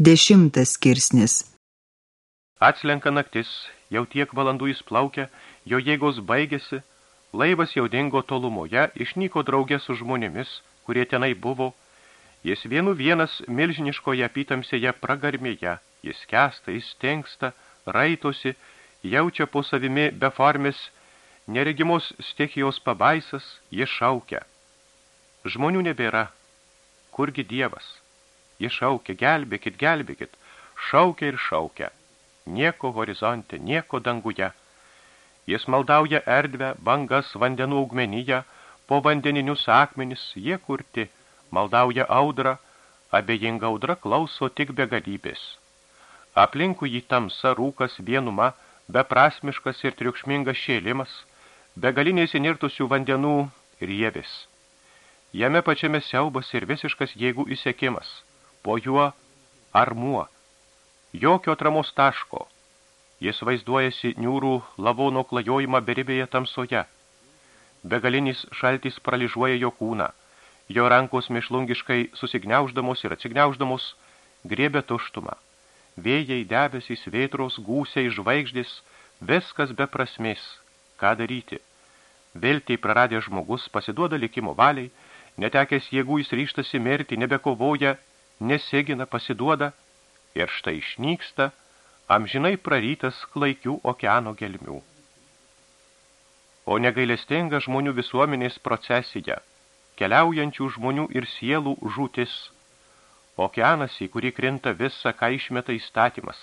Dešimtas skirsnis. Atslenka naktis, jau tiek valandų jis plaukia, jo jėgos baigėsi, laivas jau dingo tolumoje, išnyko draugė su žmonėmis, kurie tenai buvo. Jis vienu vienas milžiniškoje apytamsėje pragarmėje, jis kesta, jis tenksta, raitosi, jaučia po savimi beformis, neregimos stichijos pabaisas, jis šaukia. Žmonių nebėra. Kurgi Dievas? Jis šaukia, gelbėkit, gelbėkit, šaukia ir šaukia. Nieko horizonte, nieko danguje. Jis maldauja erdvę, bangas, vandenų augmenyje, po vandeninius akmenis, jie kurti, maldauja audrą, abejinga audra klauso tik begalybės. Aplinkų jį tamsa rūkas vienuma, beprasmiškas ir triukšmingas šėlimas, begaliniais įnirtusių vandenų rievis. Jame pačiame siaubas ir visiškas jėgų įsekimas – po juo armuo. Jokio atramos taško. Jis vaizduojasi niūrų lavono klajojimą beribėje tamsoje. Begalinis šaltis praližuoja jo kūną. Jo rankos mišlungiškai susigniauždamos ir atsigniauždamos griebė tuštumą. Vėjai, debesys, vėtros, gūsiai, žvaigždės, viskas be prasmės. Ką daryti? Viltiai praradė žmogus, pasiduoda likimo valiai, netekęs jėgų jis ryštasi mirti, nebekovoja nesigina, pasiduoda ir štai išnyksta amžinai prarytas klaikių okeano gelmių. O negailestinga žmonių visuomenės procesija, keliaujančių žmonių ir sielų žūtis, okeanas, į kurį krinta visa, ką išmeta įstatymas,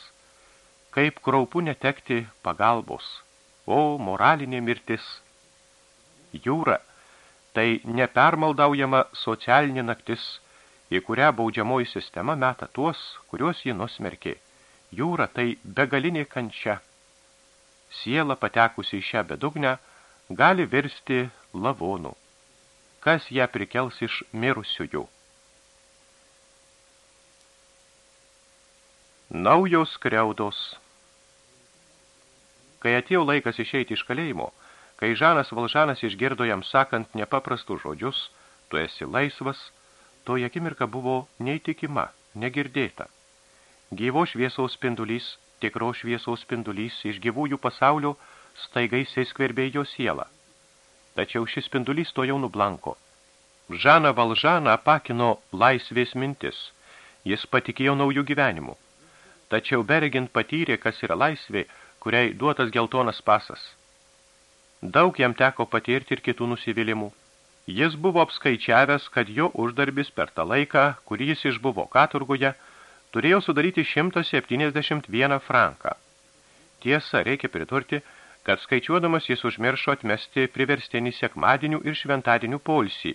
kaip kraupu netekti pagalbos, o moralinė mirtis. Jūra – tai nepermaldaujama socialinė naktis – į kurią baudžiamoji sistema meta tuos, kuriuos ji nusmerkė. Jūra tai begalinė kančia. Siela patekusi į šią bedugnę gali virsti lavonų. Kas ją prikels iš mirusiųjų? Naujos kriaudos Kai atėjo laikas išeiti iš kalėjimo, kai Žanas Valžanas išgirdo jam sakant nepaprastus žodžius, tu esi laisvas – Toji akimirka buvo neįtikima, negirdėta. Gyvo šviesaus spindulys, tikro šviesaus spindulys iš gyvųjų pasaulio staigai įsiskverbė jo sielą. Tačiau šis spindulys to jau nublanko. Žana Valžaną apakino laisvės mintis. Jis patikėjo naujų gyvenimų. Tačiau Beregint patyrė, kas yra laisvė, kuriai duotas geltonas pasas. Daug jam teko patirti ir kitų nusivylimų. Jis buvo apskaičiavęs, kad jo uždarbis per tą laiką, kurį jis išbuvo katurgoje, turėjo sudaryti 171 franką. Tiesa, reikia priturti, kad skaičiuodamas jis užmiršo atmesti priverstinį sekmadienių ir šventadienių polsį,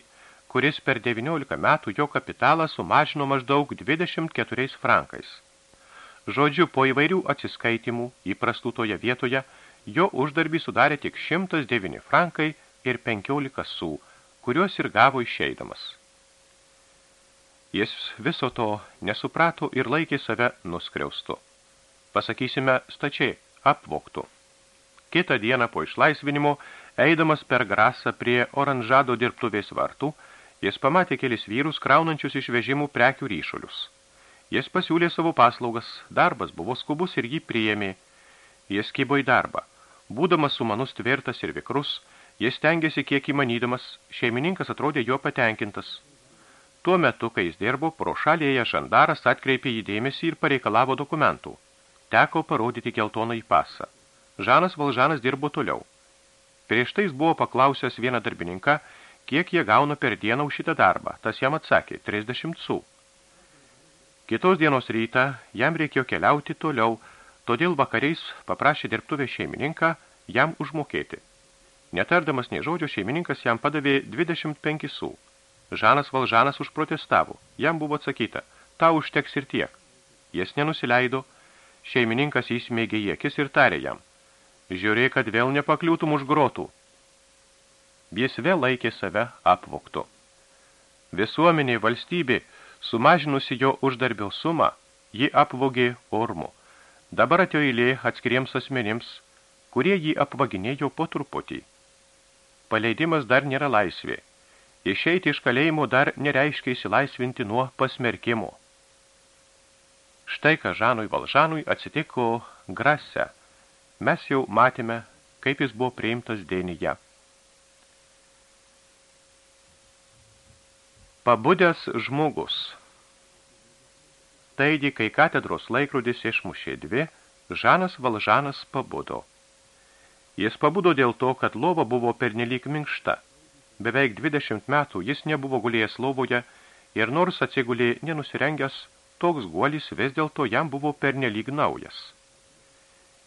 kuris per 19 metų jo kapitalą sumažino maždaug 24 frankais. Žodžiu, po įvairių atsiskaitimų įprastų toje vietoje, jo uždarbį sudarė tik 109 frankai ir 15 sų, kuriuos ir gavo išeidamas. Jis viso to nesuprato ir laikė save nuskriaustu. Pasakysime stačiai, apvoktų. Kitą dieną po išlaisvinimo, eidamas per grasą prie oranžado dirbtuvės vartų, jis pamatė kelis vyrus kraunančius iš vežimų prekių ryšulius. Jis pasiūlė savo paslaugas, darbas buvo skubus ir jį priėmė. Jis kybo į darbą. Būdamas sumanus tvirtas ir vikrus, Jis tengiasi kiek įmanydamas, šeimininkas atrodė jo patenkintas. Tuo metu, kai jis dirbo, pro šalėje žandaras atkreipė jį dėmesį ir pareikalavo dokumentų. Teko parodyti geltoną į pasą. Žanas Valžanas dirbo toliau. Prieš tai jis buvo paklausęs vieną darbininką, kiek jie gauna per dieną už šitą darbą. Tas jam atsakė – 30 sų. Kitos dienos rytą jam reikėjo keliauti toliau, todėl vakariais paprašė dirbtuvę šeimininką jam užmokėti. Netardamas nei žodžio, šeimininkas jam padavė 25 sų. Žanas Valžanas užprotestavo. Jam buvo atsakyta, tau užteks ir tiek. Jis nenusileido, šeimininkas įsmeigė į akis ir tarė jam. Žiūrėk, kad vėl nepakliūtum už grotų. Jis vėl laikė save apvoktu. Visuomenė valstybė, sumažinusi jo uždarbio sumą, ji apvogė ormu. Dabar atėjo eilė atskiriems asmenims, kurie jį apvaginėjo po truputį paleidimas dar nėra laisvė. Išeiti iš kalėjimo dar nereiškia įsilaisvinti nuo pasmerkimo. Štai, ką Žanui Valžanui atsitiko Grase. Mes jau matėme, kaip jis buvo priimtas dėnyje. Pabudęs žmogus. Taigi, kai katedros laikrodis išmušė dvi, Žanas Valžanas pabudo. Jis pabudo dėl to, kad lova buvo pernelyg minkšta. Beveik 20 metų jis nebuvo gulėjęs lovoje ir nors atsigulė nenusirengęs, toks guolis vis dėlto jam buvo pernelyg naujas.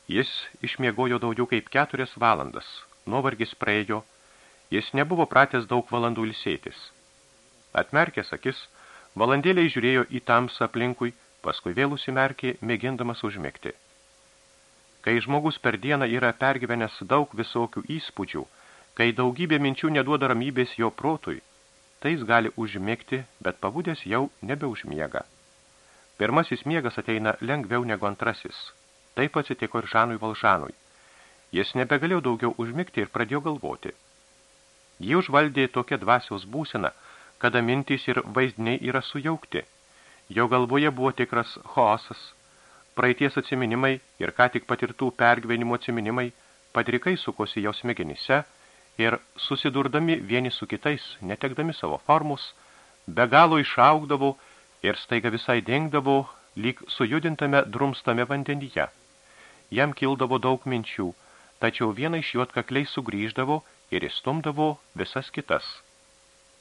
Jis išmiegojo daugiau kaip keturias valandas, nuovargis praėjo, jis nebuvo pratęs daug valandų ilsėtis. Atmerkęs akis, valandėliai žiūrėjo į tamsą aplinkui, paskui vėl užsimerkė, mėgindamas užmėgti. Kai žmogus per dieną yra pergyvenęs daug visokių įspūdžių, kai daugybė minčių neduoda ramybės jo protui, tai jis gali užmėgti, bet pabudęs jau nebeužmiega. Pirmasis miegas ateina lengviau negu antrasis. Taip atsitiko ir Žanui Valžanui. Jis nebegalėjo daugiau užmigti ir pradėjo galvoti. Jį užvaldė tokia dvasios būsena, kada mintys ir vaizdiniai yra sujaukti. Jo galvoje buvo tikras chaosas, praeities atsiminimai ir ką tik patirtų pergyvenimo atsiminimai padrikai sukosi jos smegenyse ir susidurdami vieni su kitais, netekdami savo formus, be galo išaugdavo ir staiga visai dingdavo, lyg sujudintame drumstame vandenyje. Jam kildavo daug minčių, tačiau viena iš jų atkakliai sugrįždavo ir įstumdavo visas kitas.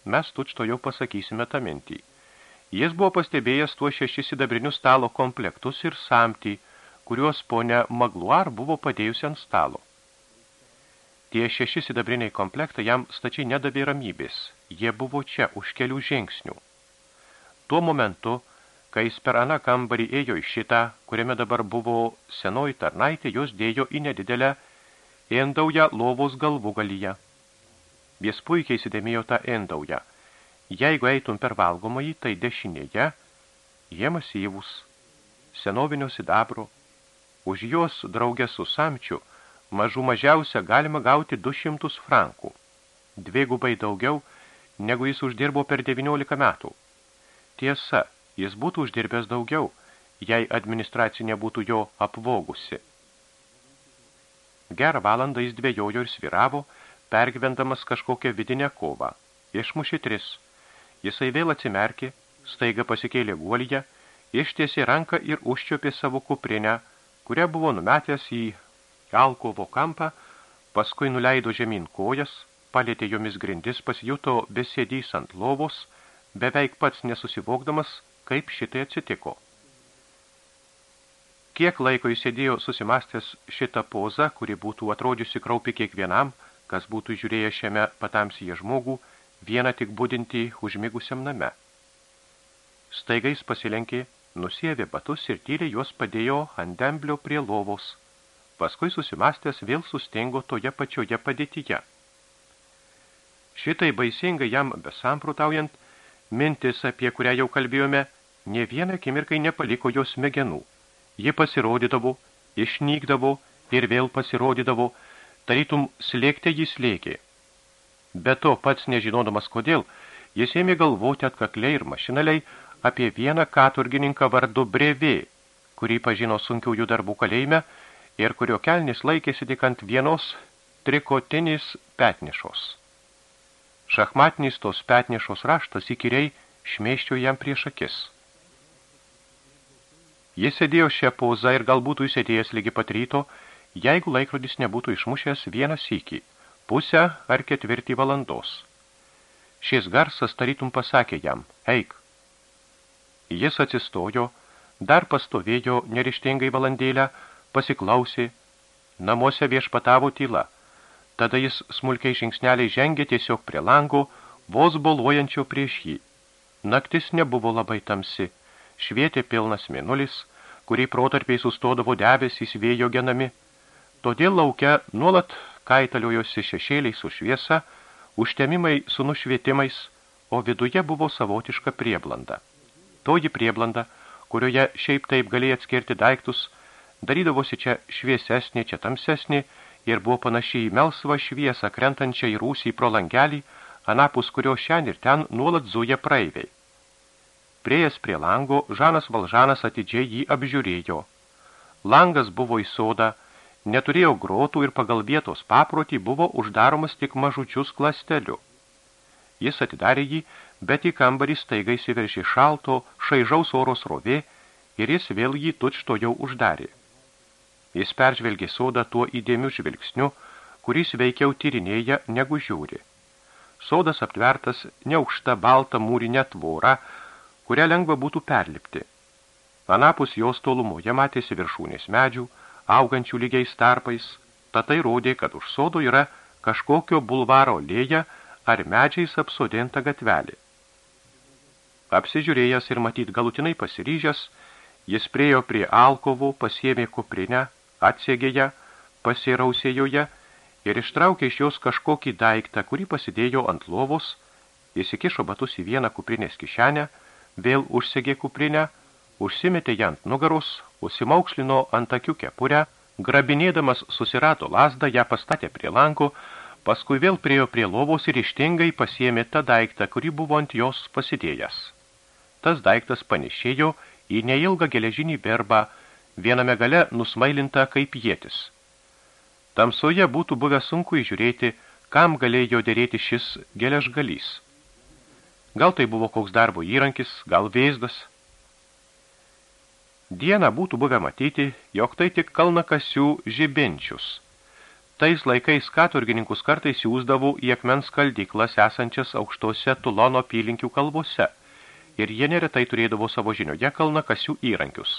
Mes tučto jau pasakysime tą mintį. Jis buvo pastebėjęs tuos šešis sidabrinius stalo komplektus ir samtį, kuriuos ponia Magluar buvo padėjusi ant stalo. Tie šeši sidabriniai komplektai jam stačiai nedavė ramybės. Jie buvo čia už kelių žingsnių. Tuo momentu, kai jis per aną kambarį ėjo į šitą, kuriame dabar buvo senoji tarnaitė, jos dėjo į nedidelę endaują lovos galvų galyje. Jis puikiai įsidėmėjo tą endaują – Jeigu eitum per valgomąjį, tai dešinėje jie masyvus, senovinio sidabro, už jos draugę su samčiu mažų mažiausia galima gauti 200 frankų, dvigubai daugiau, negu jis uždirbo per 19 metų. Tiesa, jis būtų uždirbęs daugiau, jei administracinė būtų jo apvogusi. Gerą valandą jis dvėjojo ir sviravo, pergyvendamas kažkokią vidinę kovą. Išmušė tris – Jisai vėl atsimerkė, staiga pasikėlė guolyje, ištiesė ranką ir užčiopė savo kuprinę, kurią buvo numetęs į alkovo kampą, paskui nuleido žemyn kojas, palėtė jomis grindis, pasijuto besėdys ant lovos, beveik pats nesusivokdamas, kaip šitai atsitiko. Kiek laiko jis sėdėjo susimastęs šitą pozą, kuri būtų atrodžiusi kraupi kiekvienam, kas būtų žiūrėję šiame patamsyje žmogų, vieną tik būdinti užmigusiam name. Staigais pasilenkė, nusievė batus ir tyliai juos padėjo ant demblio prie lovos. Paskui susimastęs vėl sustingo toje pačioje padėtyje. Šitai baisingai jam besamprutaujant, mintis, apie kurią jau kalbėjome, ne vieną akimirkai nepaliko jos smegenų. Ji pasirodydavo, išnykdavo ir vėl pasirodydavo, tarytum slėgte jį slėgė. Be to, pats nežinodamas kodėl, jis ėmė galvoti atkakliai ir mašinaliai apie vieną katurgininką vardu Brevė, kurį pažino sunkiųjų darbų kalėjime ir kurio kelnis laikėsi tik ant vienos trikotinis petnišos. Šachmatinis tos petnišos raštas įkyriai šmeiščio jam prieš akis. Jis sėdėjo šią pozą ir galbūt įsėdėjęs lygi pat ryto, jeigu laikrodis nebūtų išmušęs vieną sykį – pusę ar ketvirtį valandos. Šis garsas tarytum pasakė jam, eik. Jis atsistojo, dar pastovėjo nerištingai valandėlę, pasiklausė, namuose viešpatavo tyla. Tada jis smulkiai žingsneliai žengė tiesiog prie lango, vos boluojančio prieš jį. Naktis nebuvo labai tamsi, švietė pilnas mėnulis, kurį protarpiai sustodavo debesys vėjo genami. Todėl laukia nuolat kaitaliojosi šešėliai su šviesa, užtemimai su nušvietimais, o viduje buvo savotiška prieblanda. Toji prieblanda, kurioje šiaip taip galėjai atskirti daiktus, darydavosi čia šviesesnė, čia tamsesnė ir buvo panašiai į melsvą šviesą, krentančią į rūsį pro langelį, anapus kurio šiandien ir ten nuolat zuja praeiviai. Priejas prie lango, Žanas Valžanas atidžiai jį apžiūrėjo. Langas buvo į sodą, neturėjo grotų ir pagal vietos paprotį buvo uždaromas tik mažučius klasteliu. Jis atidarė jį, bet į kambarį staigai įsiveržė šalto, šaižaus oros rovė ir jis vėl jį tučto jau uždarė. Jis peržvelgė sodą tuo įdėmiu žvilgsniu, kuris veikiau tyrinėja negu žiūri. Sodas aptvertas neaukšta balta mūrinė tvora, kurią lengva būtų perlipti. Anapus jos tolumoje matėsi viršūnės medžių, augančių lygiais tarpais, tatai rodė, kad už sodo yra kažkokio bulvaro lėja ar medžiais apsodinta gatvelė. Apsižiūrėjęs ir matyt galutinai pasiryžęs, jis priejo prie alkovo, pasiėmė kuprinę, atsiegė ją, pasirausė joje ir ištraukė iš jos kažkokį daiktą, kurį pasidėjo ant lovos, įsikišo batus į vieną kuprinės kišenę, vėl užsegė kuprinę, užsimetė ją ant nugaros, užsimaukšlino ant akių kepurę, grabinėdamas susirato lasdą, ją pastatė prie lanko, paskui vėl priejo prie lovos ir ištingai pasiėmė tą daiktą, kurį buvo ant jos pasidėjęs. Tas daiktas panešėjo į neilgą geležinį berbą, viename gale nusmailinta kaip jėtis. Tamsoje būtų buvę sunku įžiūrėti, kam galėjo dėrėti šis geležgalys. Gal tai buvo koks darbo įrankis, gal vėzdas. Dieną būtų buvę matyti, jog tai tik kalnakasių žibinčius. Tais laikais katurgininkus kartais siūsdavo į akmens skaldyklas esančias aukštose Tulono apylinkių kalvose, ir jie neretai turėdavo savo žinioje kalnakasių įrankius.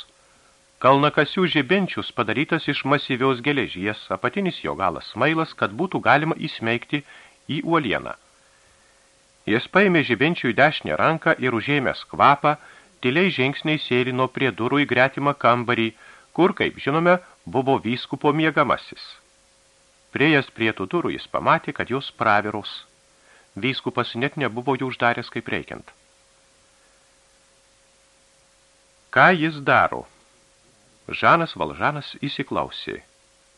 Kalnakasių žibinčius padarytas iš masyvios geležies, apatinis jo galas smailas, kad būtų galima įsmeigti į uolieną. Jis paėmė žibinčių į dešinę ranką ir užėmęs kvapą, tyliai žingsniai sėlino prie durų į gretimą kambarį, kur, kaip žinome, buvo vyskupo miegamasis. Priejas prie tų durų jis pamatė, kad jos praviros. Vyskupas net nebuvo jų uždaręs kaip reikiant. Ką jis daro? Žanas Valžanas įsiklausė.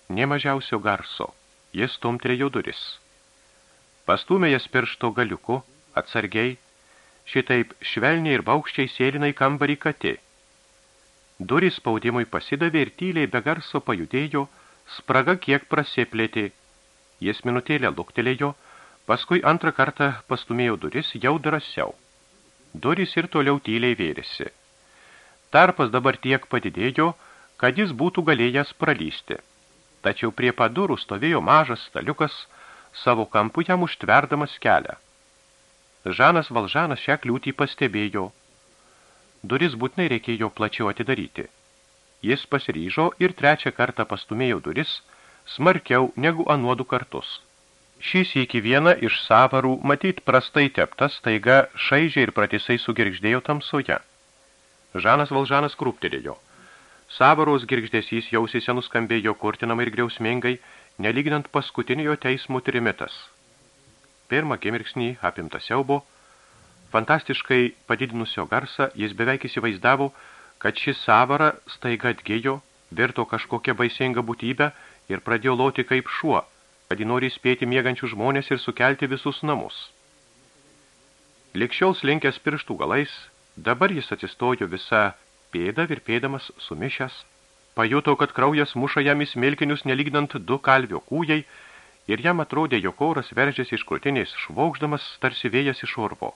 Nemažiausio garso. Jis stumtrėjo duris. Pastumė jas piršto galiuku, atsargiai, šitaip švelniai ir baukščiai sėlinai kambarį katė. Durys spaudimui pasidavė ir tyliai be garso pajudėjo, spraga kiek prasėplėtė. Jis minutėlę luktelėjo, paskui antrą kartą pastumėjo duris jau drąsiau. Durys ir toliau tyliai vėrėsi. Tarpas dabar tiek padidėjo, kad jis būtų galėjęs pralysti. Tačiau prie padurų stovėjo mažas staliukas, savo kampu jam užtverdamas kelią. Žanas Valžanas šią kliūtį pastebėjo. Duris būtinai reikėjo plačiau atidaryti. Jis pasiryžo ir trečią kartą pastumėjo duris, smarkiau negu anuodų kartus. Šis iki vieną iš savarų, matyt prastai teptas, taiga šaižiai ir pratisai sugirgždėjo tamsoje. Žanas Valžanas krūptelėjo. Savaros girgždesys jausise nuskambėjo kurtinamai ir griausmingai, nelyginant paskutinio teismų trimitas. Pirmą akimirksnį apimta siaubo, fantastiškai padidinusio garsą, jis beveik įsivaizdavo, kad ši savara staiga atgėjo, virto kažkokią baisingą būtybę ir pradėjo loti kaip šuo, kad jį nori spėti miegančių žmonės ir sukelti visus namus. Likščiau slinkęs pirštų galais, dabar jis atsistojo visa pėdą virpėdamas sumišęs, pajuto, kad kraujas muša jam į smilkinius nelygdant du kalvio kūjai ir jam atrodė, jog oras veržėsi iš krūtinės švaukždamas tarsi vėjas iš urvo.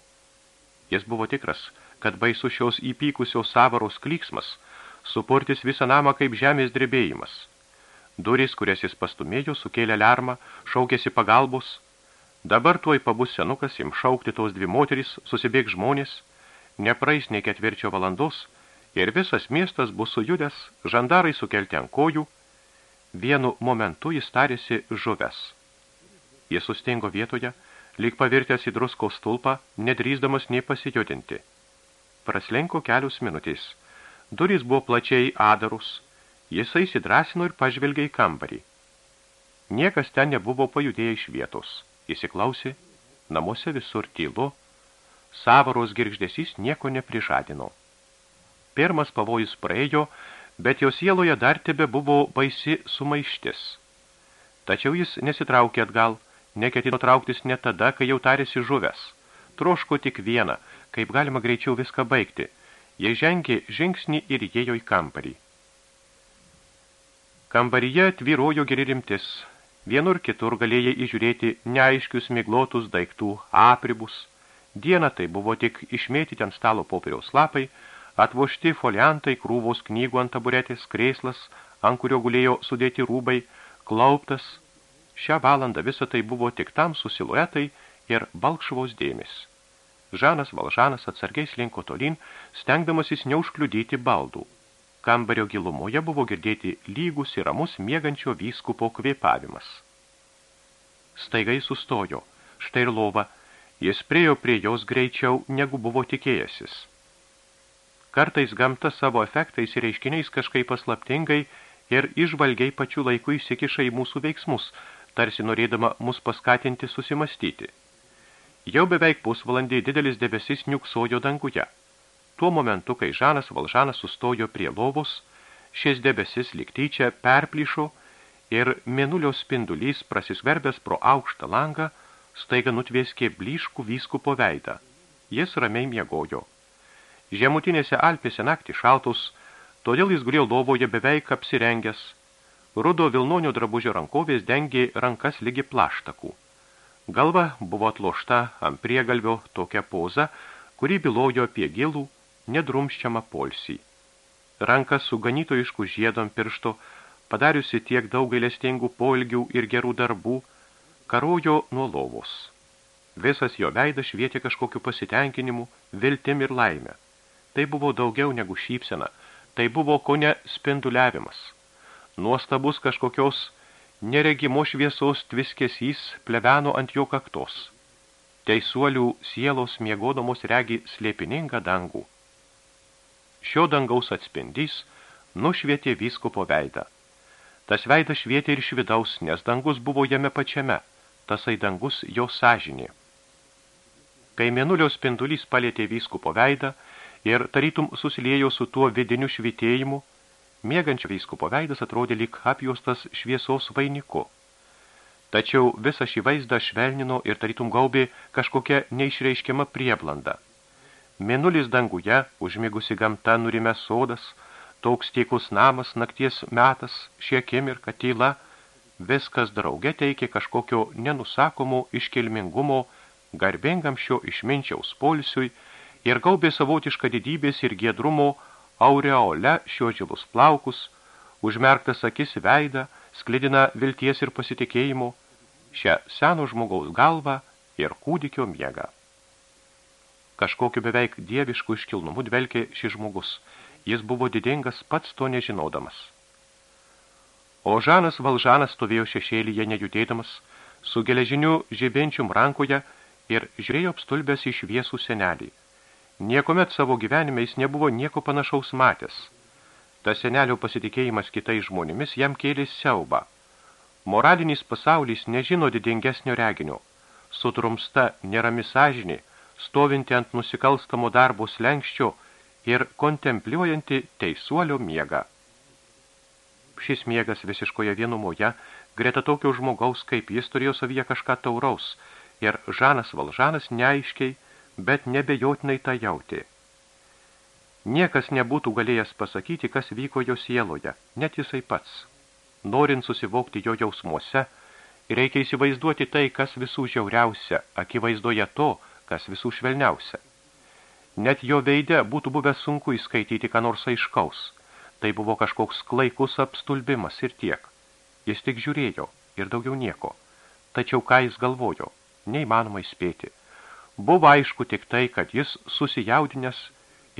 Jis buvo tikras, kad baisu šios įpykusios savaros klyksmas supurtis visą namą kaip žemės drebėjimas. Durys, kurias jis pastumėjo, sukėlė lermą, šaukėsi pagalbos. Dabar tuoj pabus senukas, im šaukti tos dvi moterys, susibėg žmonės, nepraeis nei ketvirčio valandos, ir visas miestas bus sujudęs, žandarai sukelti ant kojų, vienu momentu jis tarėsi žuvęs. Jis sustingo vietoje, lyg pavirtęs į drusko stulpą, nedrįsdamas nei pasijudinti. Praslenko kelius minutės. Durys buvo plačiai adarus, jisai įsidrasino ir pažvelgė į kambarį. Niekas ten nebuvo pajudėję iš vietos. Įsiklausė, namuose visur tylu, savaros girgždesys nieko neprižadino. Pirmas pavojus praėjo, bet jo sieloje dar tebe buvo baisi sumaištis. Tačiau jis nesitraukė atgal, neketino trauktis net tada, kai jau tarėsi žuvęs. Troško tik vieną, kaip galima greičiau viską baigti, Jie žengė žingsnį ir įėjo į kambarį. Kambaryje tvyrojo geri rimtis. Vienur kitur galėjai įžiūrėti neaiškius miglotus daiktų apribus. Dieną tai buvo tik išmėtyti ant stalo popieriaus lapai, atvošti foliantai, krūvos knygų ant taburetės, krėslas, ant kurio gulėjo sudėti rūbai, klauptas. Šią valandą visą tai buvo tik tam susiluetai ir balkšvos dėmis. Žanas Valžanas atsargiai slinko tolin, stengdamasis neužkliudyti baldų. Kambario gilumoje buvo girdėti lygus ir ramus miegančio vyskupo kvėpavimas. Staigai sustojo, štai ir lova, jis priejo prie jos greičiau, negu buvo tikėjęsis. Kartais gamta savo efektais ir reiškiniais kažkaip paslaptingai ir išvalgiai pačiu laiku įsikiša į mūsų veiksmus, tarsi norėdama mus paskatinti susimastyti. Jau beveik pusvalandį didelis debesis niuksojo danguje. Tuo momentu, kai Žanas Valžanas sustojo prie lovos, šis debesis liktyčia perplyšo ir mėnulio spindulys prasisverbęs pro aukštą langą staiga nutvieskė blyškų vyskupo veidą. Jis ramiai miegojo. Žemutinėse Alpėse naktį šaltus, todėl jis gulėjo lovoje beveik apsirengęs. Rudo Vilnonio drabužio rankovės dengė rankas lygi plaštakų. Galva buvo atlošta ant priegalvio tokia poza, kuri bylojo apie gilų, nedrumščiamą polsį. Ranka su ganytojišku žiedom piršto, padariusi tiek daug gailestingų poilgių ir gerų darbų, karojo nuo lovos. Visas jo veidas švietė kažkokiu pasitenkinimu, viltim ir laimę. Tai buvo daugiau negu šypsena, tai buvo kone spinduliavimas. Nuostabus kažkokios neregimo šviesos tviskesys pleveno ant jo kaktos. Teisuolių sielos miegodamos regi slėpiningą dangų. Šio dangaus atspindys nušvietė vyskupo veidą. Tas veidas švietė ir iš vidaus, nes dangus buvo jame pačiame, tasai dangus jo sąžinė. Kai mėnulio spindulys palėtė vyskupo veidą ir tarytum susiliejo su tuo vidiniu švitėjimu, Miegančio vyskupo veidas atrodė lyg apjuostas šviesos vainiku. Tačiau visą šį vaizdą švelnino ir tarytum gaubė kažkokia neišreiškiama prieblanda. Mėnulis danguje, užmigusi gamta nurime sodas, toks tiekus namas, nakties metas, šie akimirka tyla, viskas drauge teikė kažkokio nenusakomo iškilmingumo, garbingam šio išminčiaus polsiui ir gaubė savotišką didybės ir giedrumo aureole šio žilus plaukus, užmerktas akis veidą, sklidina vilties ir pasitikėjimo, šią seno žmogaus galvą ir kūdikio miegą. Kažkokiu beveik dievišku iškilnumu dvelkė šis žmogus. Jis buvo didingas pats to nežinodamas. O Žanas Valžanas stovėjo šešėlyje nejudėdamas, su geležiniu žibinčium rankoje ir žiūrėjo apstulbęs į šviesų senelį. Niekomet savo gyvenime jis nebuvo nieko panašaus matęs. Tas senelio pasitikėjimas kitais žmonėmis jam kėlė siaubą. Moralinis pasaulis nežino didingesnio reginio. Sutrumsta nerami sąžinė, stovinti ant nusikalstamo darbo slenkščio ir kontempliuojanti teisuolio miegą. Šis miegas visiškoje vienumoje, greta tokio žmogaus, kaip jis turėjo savyje kažką tauraus, ir Žanas Valžanas neaiškiai, bet nebejotinai tą jautė. Niekas nebūtų galėjęs pasakyti, kas vyko jo sieloje, net jisai pats. Norint susivokti jo jausmuose, reikia įsivaizduoti tai, kas visų žiauriausia, akivaizdoje to, kas visų švelniausia. Net jo veide būtų buvę sunku įskaityti, ką nors aiškaus. Tai buvo kažkoks klaikus apstulbimas ir tiek. Jis tik žiūrėjo ir daugiau nieko. Tačiau ką jis galvojo, neįmanoma įspėti. Buvo aišku tik tai, kad jis susijaudinęs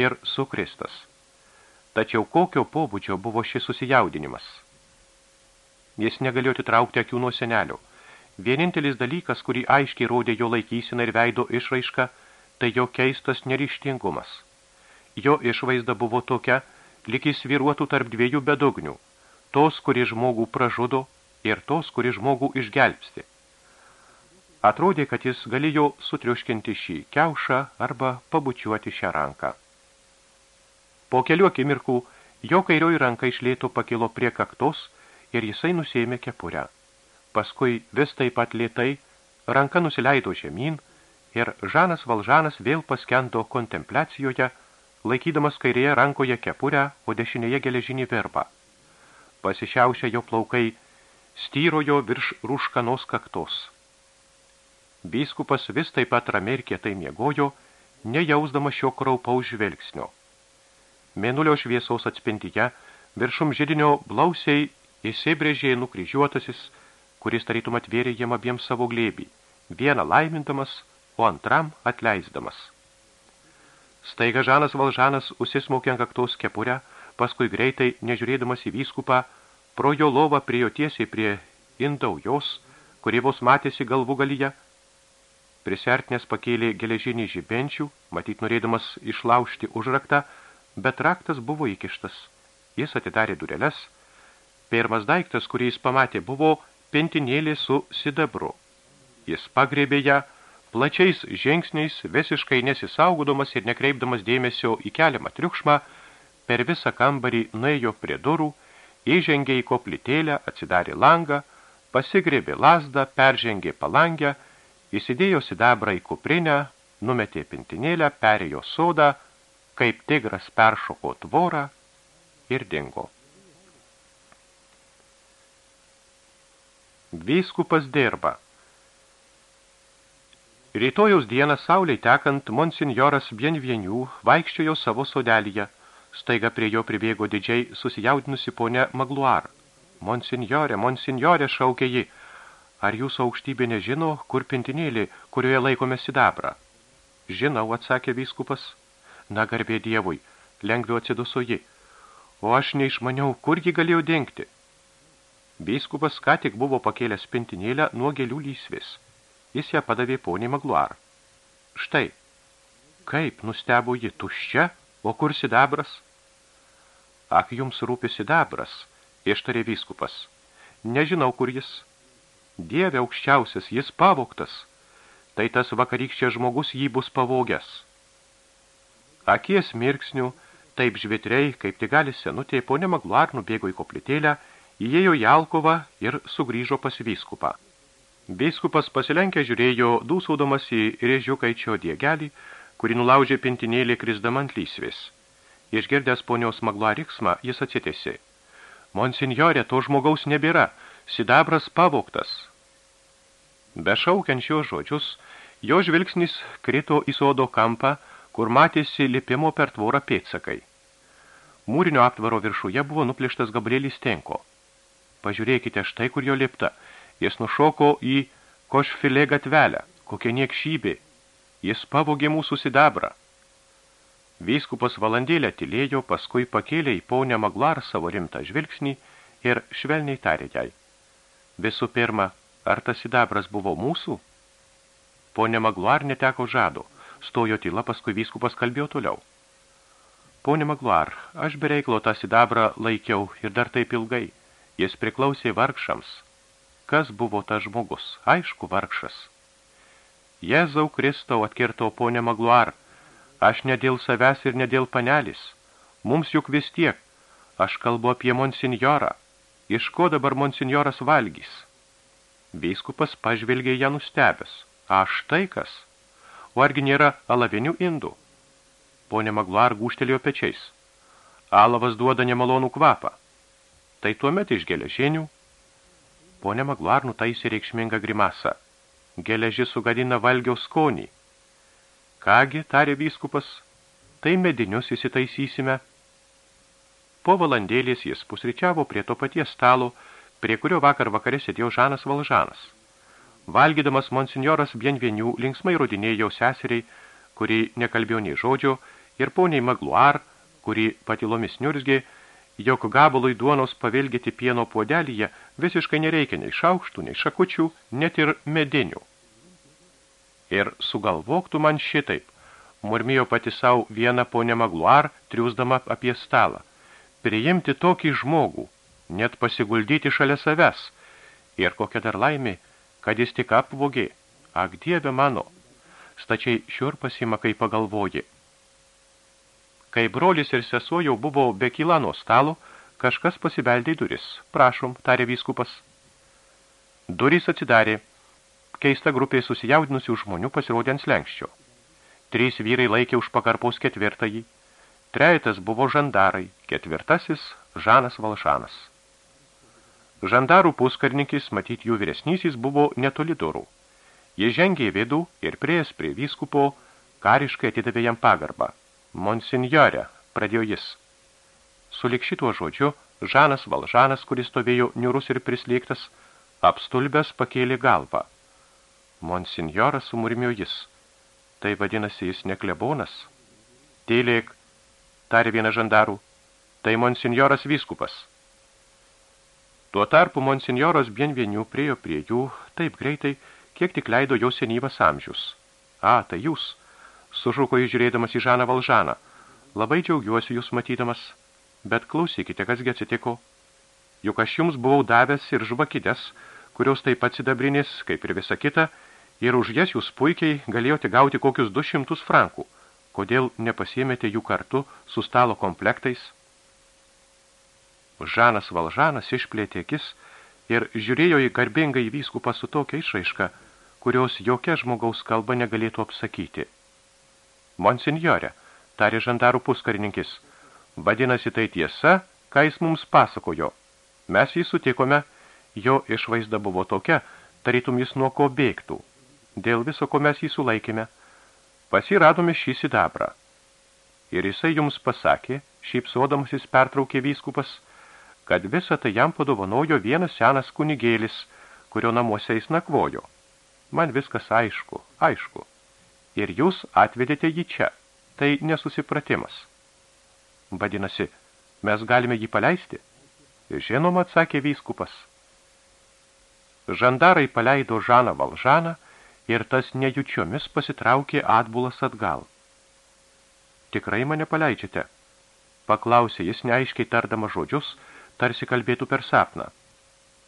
ir sukristas. Tačiau kokio pobūdžio buvo šis susijaudinimas? Jis negalėjo atitraukti akių nuo senelio. Vienintelis dalykas, kurį aiškiai rodė jo laikysina ir veido išraiška, tai jo keistas nerištingumas. Jo išvaizda buvo tokia, lyg jis viruotų tarp dviejų bedugnių, tos, kuri žmogų pražudo ir tos, kuri žmogų išgelbsti. Atrodė, kad jis galėjo sutriuškinti šį kiaušą arba pabučiuoti šią ranką. Po kelių akimirkų jo kairioji ranka išlėto pakilo prie kaktos ir jisai nusėmė kepurę. Paskui vis taip pat lėtai ranka nusileido žemyn ir Žanas Valžanas vėl paskendo kontempliacijoje, laikydamas kairėje rankoje kepurę, o dešinėje geležinį verbą. Pasišiaušę jo plaukai styrojo virš rūškanos kaktos. Vyskupas vis taip pat ramiai ir kietai miegojo, nejausdamas šio kraupaus žvelgsnio. Mėnulio šviesaus atspintyje viršum židinio blausiai įsibrėžė nukryžiuotasis, kuris tarytum atvėrė jiem abiem savo glėbį, vieną laimindamas, o antram atleisdamas. Staiga Žanas Valžanas užsismaukė ant kaktos kepurę, paskui greitai, nežiūrėdamas į vyskupą, pro jo lovą prie jo tiesiai prie indaujos, kurie vos matėsi galvų galyje. Prisertinės pakėlė geležinį žibenčių, matyt norėdamas išlaužti užraktą, bet raktas buvo įkištas. Jis atidarė dureles. Pirmas daiktas, kurį jis pamatė, buvo pentinėlė su sidabru. Jis pagrėbė ją, plačiais žingsniais, visiškai nesisaugodamas ir nekreipdamas dėmesio į keliamą triukšmą, per visą kambarį nuėjo prie durų, įžengė į koplytėlę, atsidarė langą, pasigrėbė lasdą, peržengė palangę, įsidėjo sidabrą į kuprinę, numetė pintinėlę, perėjo sodą, kaip tigras peršoko tvorą ir dingo. Vyskupas dirba. Rytojaus dieną sauliai tekant, monsinjoras Bienvienių vaikščiojo savo sodelyje. Staiga prie jo pribėgo didžiai susijaudinusi ponė Magluar. Monsinjorė, monsinjorė, šaukė ji. Ar jūsų aukštybė nežino, kur pintinėlį, kurioje laikome sidabrą? Žinau, atsakė vyskupas. Na, garbė dievui, lengviau atsiduso ji. O aš neišmaniau, kur ji galėjo dengti. Vyskupas ką tik buvo pakėlęs pintinėlę nuo gėlių lysvis. Jis ją padavė poniai Magluar. Štai, kaip nustebo ji tuščia, o kur sidabras? Ak, jums rūpi sidabras, ištarė vyskupas. Nežinau, kur jis. Dieve aukščiausias, jis pavoktas. Tai tas vakarykščias žmogus jį bus pavogęs. Akies mirksnių, taip žvitriai, kaip tik gali senutė, ponė Magluar nubėgo į koplytėlę, įėjo į alkovą ir sugrįžo pas vyskupą. Biskupas pasilenkę žiūrėjo dūsaudamas į rėžiukaičio diegelį, kurį nulaužė pintinėlį krisdama ant lysvės. Išgirdęs ponios maglo riksmą, jis atsitėsi. Monsinjorė, to žmogaus nebėra, sidabras pavoktas. Be šaukiant šios žodžius, jo žvilgsnis krito į sodo kampą, kur matėsi lipimo per tvorą pėtsakai. Mūrinio aptvaro viršuje buvo nuplištas gabalėlis tenko. Pažiūrėkite štai, kur jo lipta – Jis nušoko į košfilė gatvelę, kokia niekšybė. Jis pavogė mūsų sidabrą. Vyskupas valandėlę tylėjo, paskui pakėlė į ponę Maglar savo rimtą žvilgsnį ir švelniai tarė jai. Visų pirma, ar tas sidabras buvo mūsų? Ponė Magluar neteko žado, stojo tyla, paskui vyskupas kalbėjo toliau. Ponė Magluar, aš bereiklo tą sidabrą laikiau ir dar taip ilgai. Jis priklausė vargšams, kas buvo tas žmogus, aišku, vargšas. Jėzau Kristau atkirto ponė Magluar, aš ne dėl savęs ir ne dėl panelis, mums juk vis tiek, aš kalbu apie monsinjorą, iš ko dabar monsinjoras valgys. Vyskupas pažvelgė ją nustebęs, aš tai kas, o argi nėra alavinių indų? Ponė Magluar gūštelėjo pečiais. Alavas duoda nemalonų kvapą. Tai tuomet iš geležinių Pone Maglar nutaisė reikšmingą grimasą. Geleži sugadina valgio skonį. Kągi, tarė vyskupas, tai medinius įsitaisysime. Po valandėlės jis pusryčiavo prie to paties stalo, prie kurio vakar vakare sėdėjo Žanas Valžanas. Valgydamas monsinjoras Bienvenių linksmai rodinėjo seseriai, kuri nekalbėjo nei žodžio, ir poniai Magluar, kuri patilomis niurzgė, jog gabalui duonos pavilgyti pieno puodelyje visiškai nereikia nei šaukštų, nei šakučių, net ir medinių. Ir sugalvoktų man šitaip, murmėjo pati savo vieną ponę Magluar, triūsdama apie stalą. Priimti tokį žmogų, net pasiguldyti šalia savęs. Ir kokia dar laimė, kad jis tik apvogė. Ak, dieve mano, stačiai šiurpas ima, kai pagalvoji. Kai brolis ir sesuo jau buvo be kilano stalo, kažkas pasibeldė į duris. Prašom, tarė vyskupas. Durys atsidarė. Keista grupė susijaudinusių žmonių pasirodė ant slenkščio. Trys vyrai laikė už pakarpos ketvirtąjį. trejetas buvo žandarai, ketvirtasis Žanas Valžanas. Žandarų puskarnikis, matyt jų vyresnysis, buvo netoli durų. Jis žengė į vidų ir prieės prie vyskupo, kariškai atidavė jam pagarbą. Monsinjore, pradėjo jis. Sulik šituo žodžiu, Žanas Valžanas, kuris stovėjo niurus ir prislėgtas, apstulbęs pakėlė galvą. Monsinjoras sumurmėjo jis. Tai vadinasi, jis neklebonas. Tėlėk, tarė vienas žandarų, tai monsinjoras vyskupas. Tuo tarpu monsinjoras bienvienių priejo prie jų taip greitai, kiek tik leido jo senyvas amžius. A, tai jūs, sužuko įžiūrėdamas į Žaną Valžaną. Labai džiaugiuosi jūs matydamas, bet klausykite, kasgi atsitiko. Juk aš jums buvau davęs ir žvakides, kurios taip pat sidabrinės, kaip ir visa kita, ir už jas jūs puikiai galėjote gauti kokius 200 frankų – kodėl nepasiemėte jų kartu su stalo komplektais? Žanas Valžanas išplėtė akis ir žiūrėjo į garbingą įvyskupą su tokia išraiška, kurios jokia žmogaus kalba negalėtų apsakyti. Monsinjore, tarė žandarų puskarininkis, vadinasi tai tiesa, ką jis mums pasakojo. Mes jį sutikome, jo išvaizda buvo tokia, tarytum jis nuo ko bėgtų. Dėl viso, ko mes jį sulaikėme – Pasiradome šį sidabrą. Ir jisai jums pasakė, šypsodamasis pertraukė vyskupas, kad visą tai jam padovanojo vienas senas kunigėlis, kurio namuose jis nakvojo. Man viskas aišku, aišku. Ir jūs atvedėte jį čia. Tai nesusipratimas. Vadinasi, mes galime jį paleisti? Žinoma, atsakė vyskupas. Žandarai paleido Žaną Valžaną, ir tas nejučiomis pasitraukė atbulas atgal. Tikrai mane paleidžiate? Paklausė jis neaiškiai tardama žodžius, tarsi kalbėtų per sapną.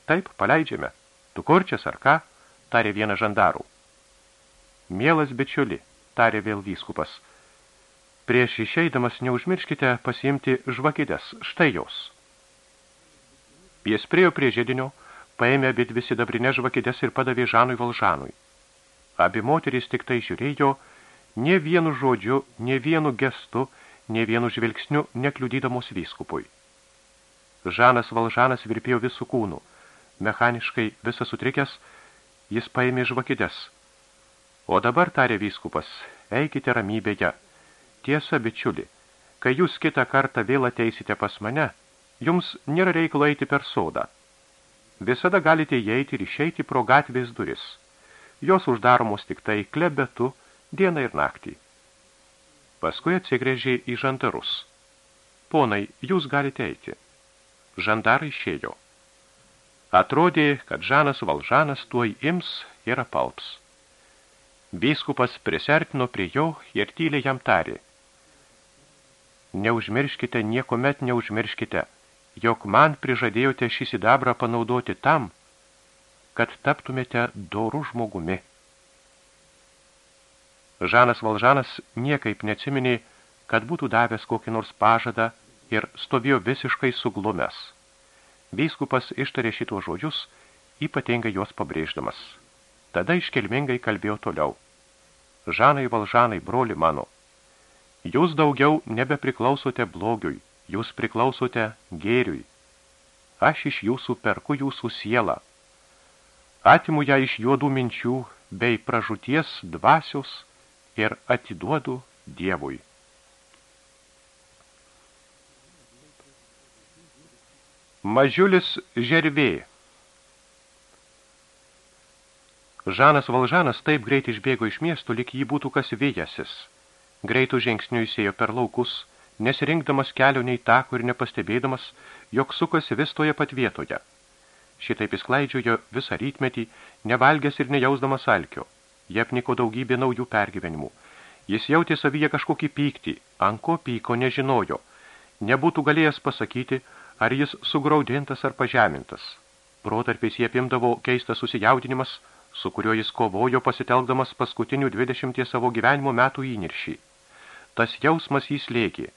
Taip, paleidžiame. Tu kurčias ar ką? tarė vieną žandarų. Mielas bičiuli, tarė vėl vyskupas. Prieš išeidamas neužmirškite pasiimti žvakides, štai jos. Jis priejo prie žėdinio, paėmė abi dvi sidabrinės žvakides ir padavė Žanui Valžanui. Abi moterys tik tai žiūrėjo, ne vienu žodžiu, ne vienu gestu, ne vienu žvilgsniu nekliudydamos vyskupui. Žanas Valžanas virpėjo visų kūnų. Mechaniškai visas sutrikęs, jis paėmė žvakides. O dabar, tarė vyskupas, eikite ramybėje. Tiesa, bičiuli, kai jūs kitą kartą vėl ateisite pas mane, jums nėra reiklo eiti per sodą. Visada galite įeiti ir išeiti pro gatvės duris – jos uždaromos tik tai klebetu dieną ir naktį. Paskui atsigrėžė į žandarus. Ponai, jūs galite eiti. Žandarai išėjo. Atrodė, kad Žanas Valžanas tuoj ims ir apalps. Vyskupas prisertino prie jo ir tyliai jam tarė. Neužmirškite, niekomet neužmirškite, jog man prižadėjote šį sidabrą panaudoti tam, kad taptumėte dorų žmogumi. Žanas Valžanas niekaip neatsiminė, kad būtų davęs kokį nors pažadą ir stovėjo visiškai suglumęs. Vyskupas ištarė šitos žodžius, ypatingai juos pabrėždamas. Tada iškelmingai kalbėjo toliau. Žanai Valžanai, broli mano, jūs daugiau nebepriklausote blogiui, jūs priklausote gėriui. Aš iš jūsų perku jūsų sielą, atimu ją iš juodų minčių bei pražūties dvasios ir atiduodu Dievui. Mažiulis žervė Žanas Valžanas taip greit išbėgo iš miesto, lik jį būtų kas vėjasis. Greitų žingsnių įsėjo per laukus, nesirinkdamas kelio nei tako ir nepastebėdamas, jog sukasi vis toje pat vietoje – Šitaip įsklaidžiojo visą rytmetį, nevalgęs ir nejausdamas alkio. Jie apniko daugybė naujų pergyvenimų. Jis jautė savyje kažkokį pyktį, ant ko pyko nežinojo. Nebūtų galėjęs pasakyti, ar jis sugraudintas ar pažemintas. Protarpiais jie apimdavo keistas susijaudinimas, su kuriuo jis kovojo pasitelkdamas paskutinių dvidešimties savo gyvenimo metų įniršį. Tas jausmas jį slėgė.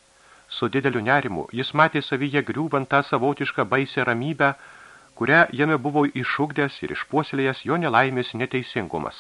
Su dideliu nerimu jis matė savyje griūvant tą savotišką baisę ramybę, kurią jame buvo išugdęs ir išpuoselėjęs jo nelaimės neteisingumas.